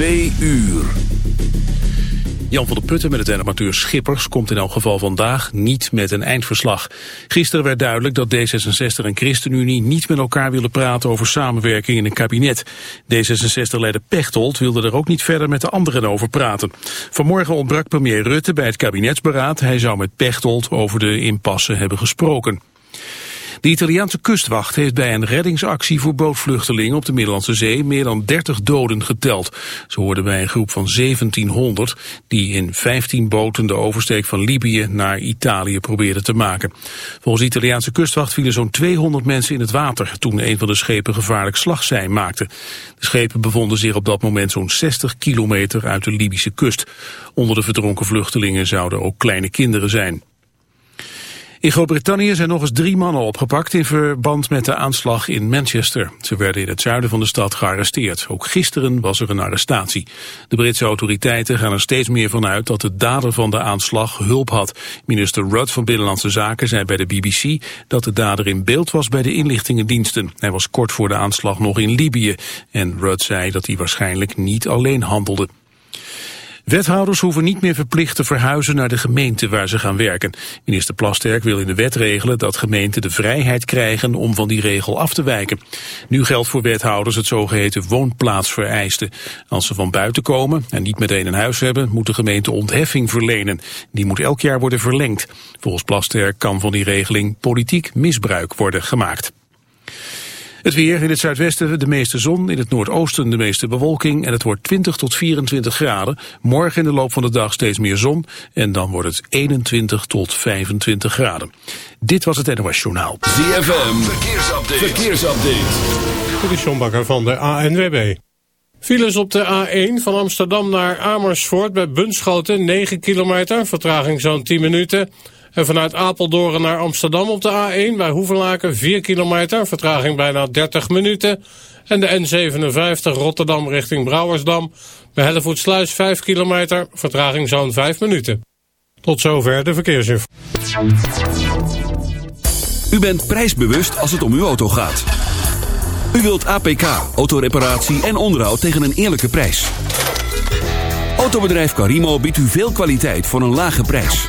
Twee uur. Jan van der Putten met het animateur Schippers komt in elk geval vandaag niet met een eindverslag. Gisteren werd duidelijk dat D66 en ChristenUnie niet met elkaar willen praten over samenwerking in een kabinet. D66-leider Pechtold wilde er ook niet verder met de anderen over praten. Vanmorgen ontbrak premier Rutte bij het kabinetsberaad. Hij zou met Pechtold over de impasse hebben gesproken. De Italiaanse kustwacht heeft bij een reddingsactie voor bootvluchtelingen op de Middellandse Zee meer dan 30 doden geteld. Ze hoorden bij een groep van 1700 die in 15 boten de oversteek van Libië naar Italië probeerden te maken. Volgens de Italiaanse kustwacht vielen zo'n 200 mensen in het water toen een van de schepen gevaarlijk slagzijn maakte. De schepen bevonden zich op dat moment zo'n 60 kilometer uit de Libische kust. Onder de verdronken vluchtelingen zouden ook kleine kinderen zijn. In Groot-Brittannië zijn nog eens drie mannen opgepakt in verband met de aanslag in Manchester. Ze werden in het zuiden van de stad gearresteerd. Ook gisteren was er een arrestatie. De Britse autoriteiten gaan er steeds meer van uit dat de dader van de aanslag hulp had. Minister Rudd van Binnenlandse Zaken zei bij de BBC dat de dader in beeld was bij de inlichtingendiensten. Hij was kort voor de aanslag nog in Libië. En Rudd zei dat hij waarschijnlijk niet alleen handelde. Wethouders hoeven niet meer verplicht te verhuizen naar de gemeente waar ze gaan werken. Minister Plasterk wil in de wet regelen dat gemeenten de vrijheid krijgen om van die regel af te wijken. Nu geldt voor wethouders het zogeheten woonplaatsvereiste. Als ze van buiten komen en niet meteen een huis hebben, moet de gemeente ontheffing verlenen. Die moet elk jaar worden verlengd. Volgens Plasterk kan van die regeling politiek misbruik worden gemaakt. Het weer in het zuidwesten de meeste zon, in het noordoosten de meeste bewolking en het wordt 20 tot 24 graden. Morgen in de loop van de dag steeds meer zon en dan wordt het 21 tot 25 graden. Dit was het NOS Journaal. ZFM, verkeersupdate. verkeersupdate. Dit is John Bakker van de ANWB. Files op de A1 van Amsterdam naar Amersfoort bij Bunschoten 9 kilometer, vertraging zo'n 10 minuten... En vanuit Apeldoorn naar Amsterdam op de A1 bij Hoevenlaken 4 kilometer, vertraging bijna 30 minuten. En de N57 Rotterdam richting Brouwersdam bij Hellevoetsluis 5 kilometer, vertraging zo'n 5 minuten. Tot zover de verkeersinformatie. U bent prijsbewust als het om uw auto gaat. U wilt APK, autoreparatie en onderhoud tegen een eerlijke prijs. Autobedrijf Carimo biedt u veel kwaliteit voor een lage prijs.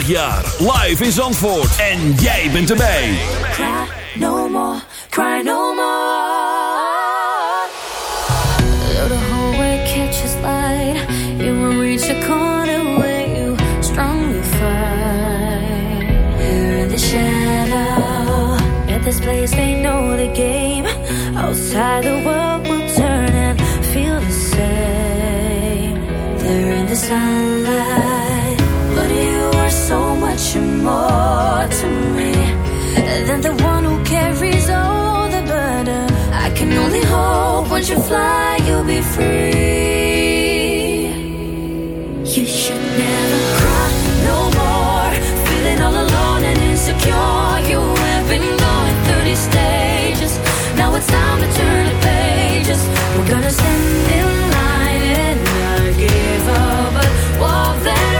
25 jaar. Live in Zandvoort. En jij bent erbij. Cry no more, cry no more. Though the whole hallway catches light. You will reach a corner where you strongly fight. Here in the shadow. At this place they know the game. Outside the world will turn and feel the same. They're in the sunlight you more to me than the one who carries all the burden. I can only hope you fly, you'll be free. You should never cry no more. Feeling all alone and insecure. You have been going 30 stages. Now it's time to turn the pages. We're gonna stand in line and not give up, but walk that.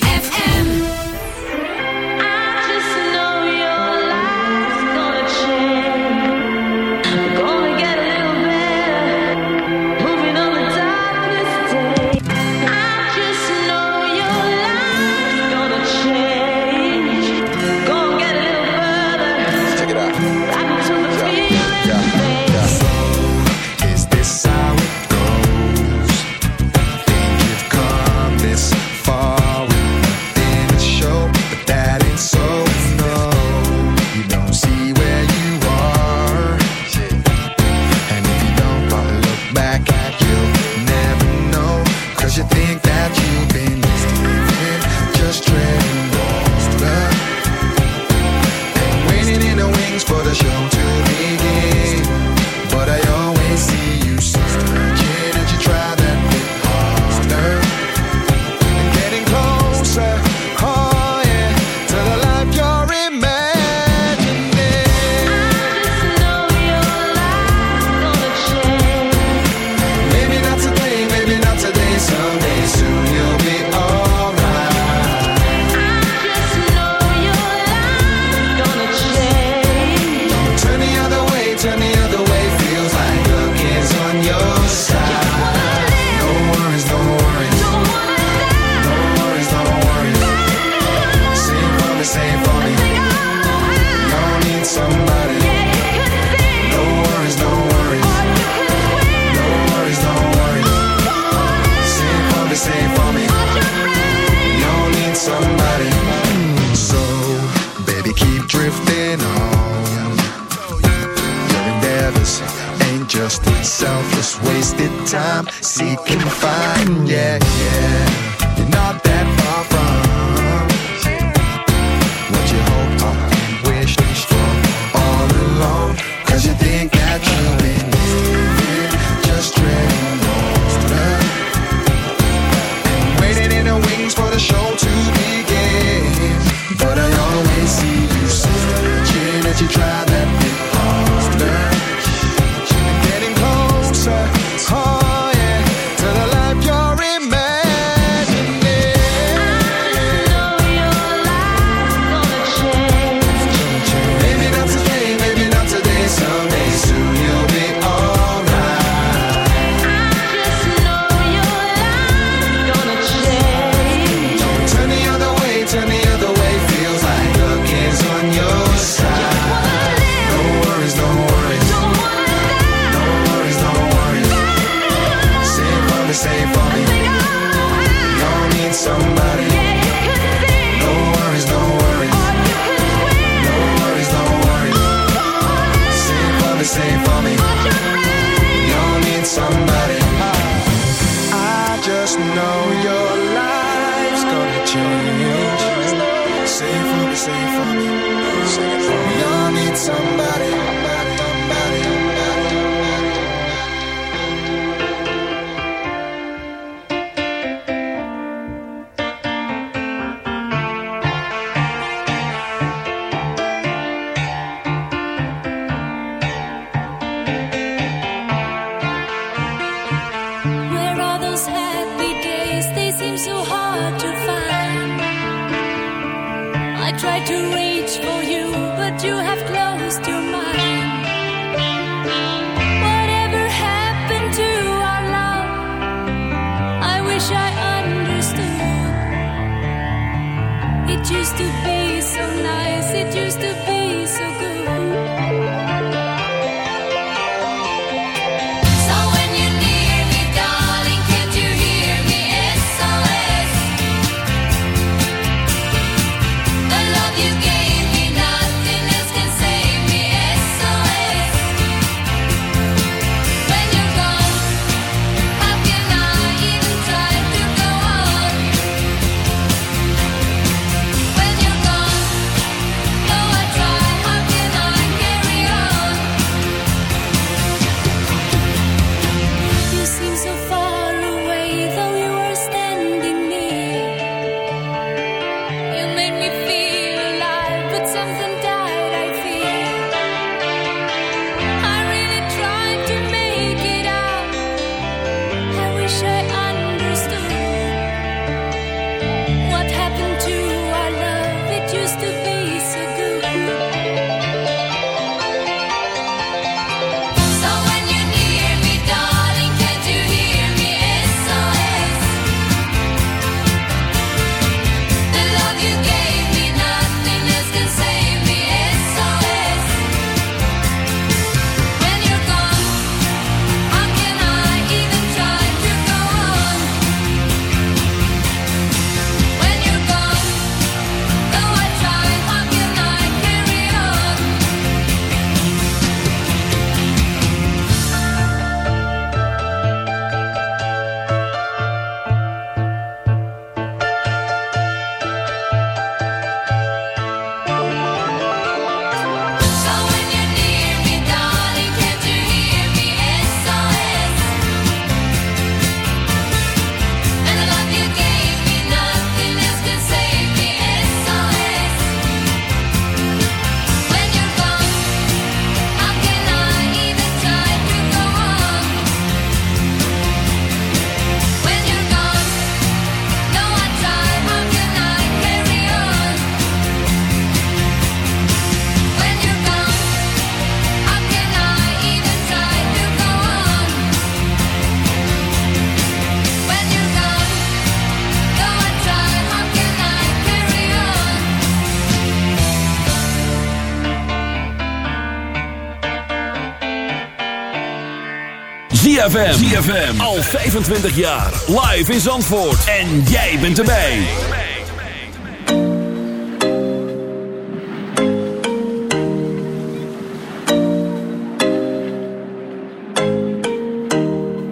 ZFM. ZFM. Al 25 jaar. Live in Zandvoort. En jij bent erbij.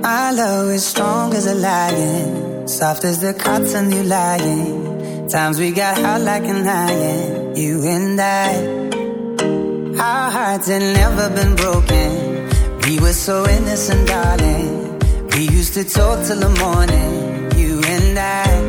I love is strong as a lion. Soft as the cotton you lying. Times we got hot like an iron. You and I. Our hearts had never been broken. We were so innocent, darling. We used to talk till the morning, you and I.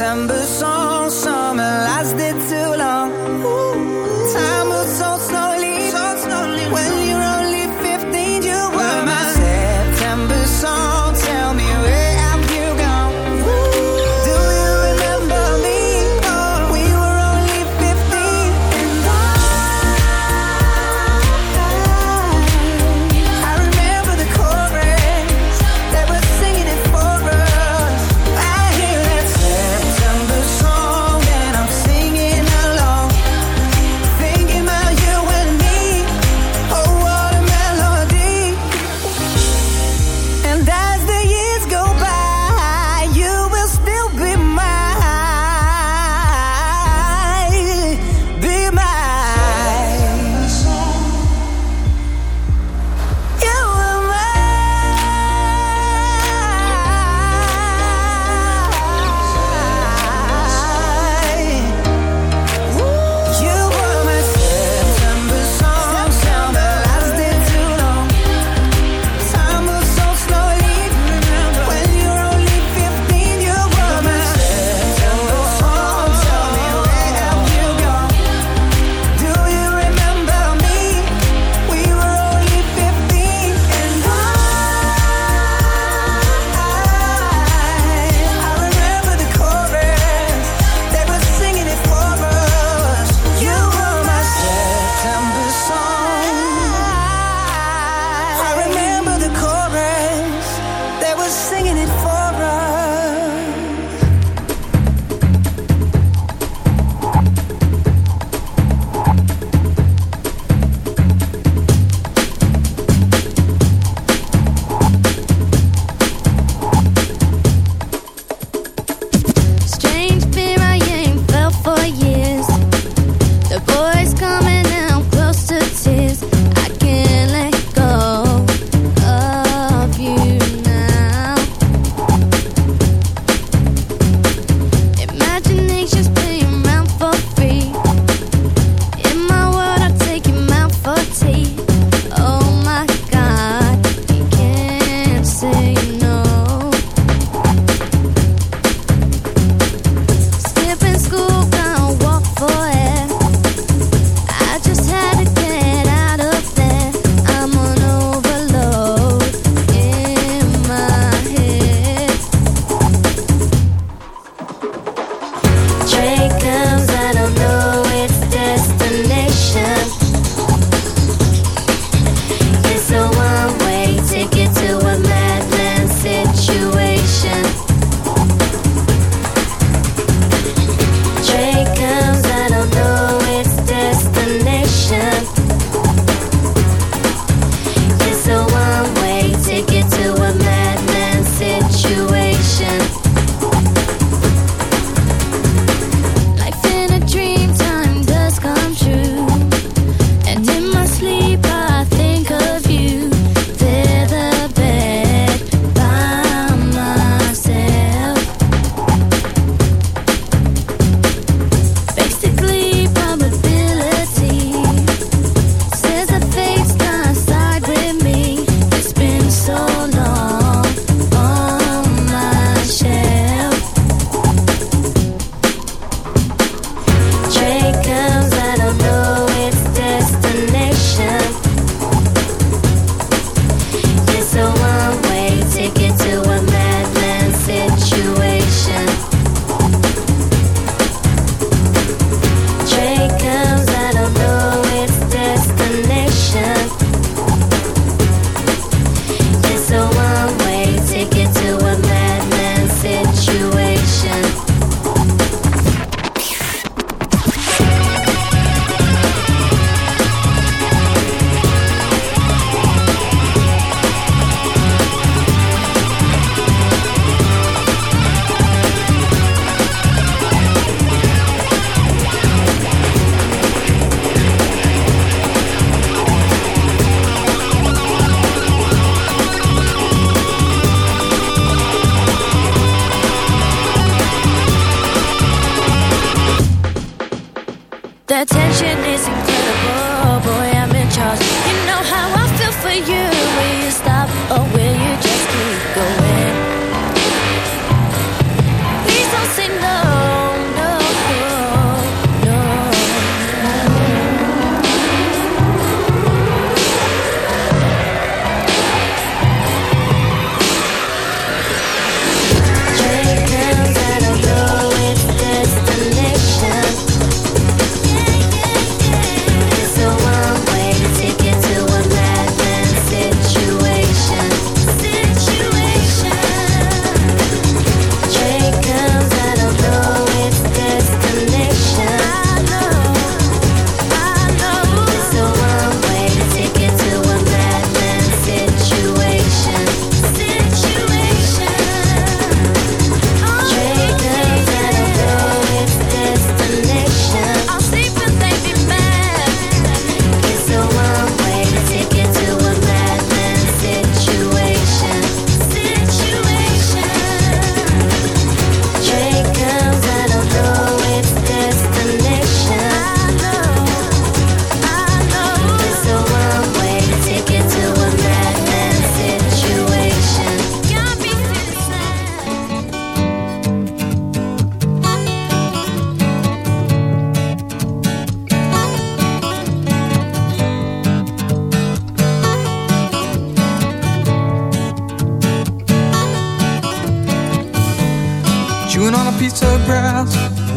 December.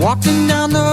Walking down the